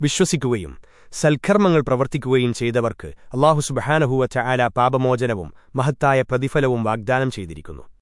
വിശ്വസിക്കുകയും സൽക്കർമ്മങ്ങൾ പ്രവർത്തിക്കുകയും ചെയ്തവർക്ക് അള്ളാഹു സുബഹാനഹുവ ചായാല പാപമോചനവും മഹത്തായ പ്രതിഫലവും വാഗ്ദാനം ചെയ്തിരിക്കുന്നു.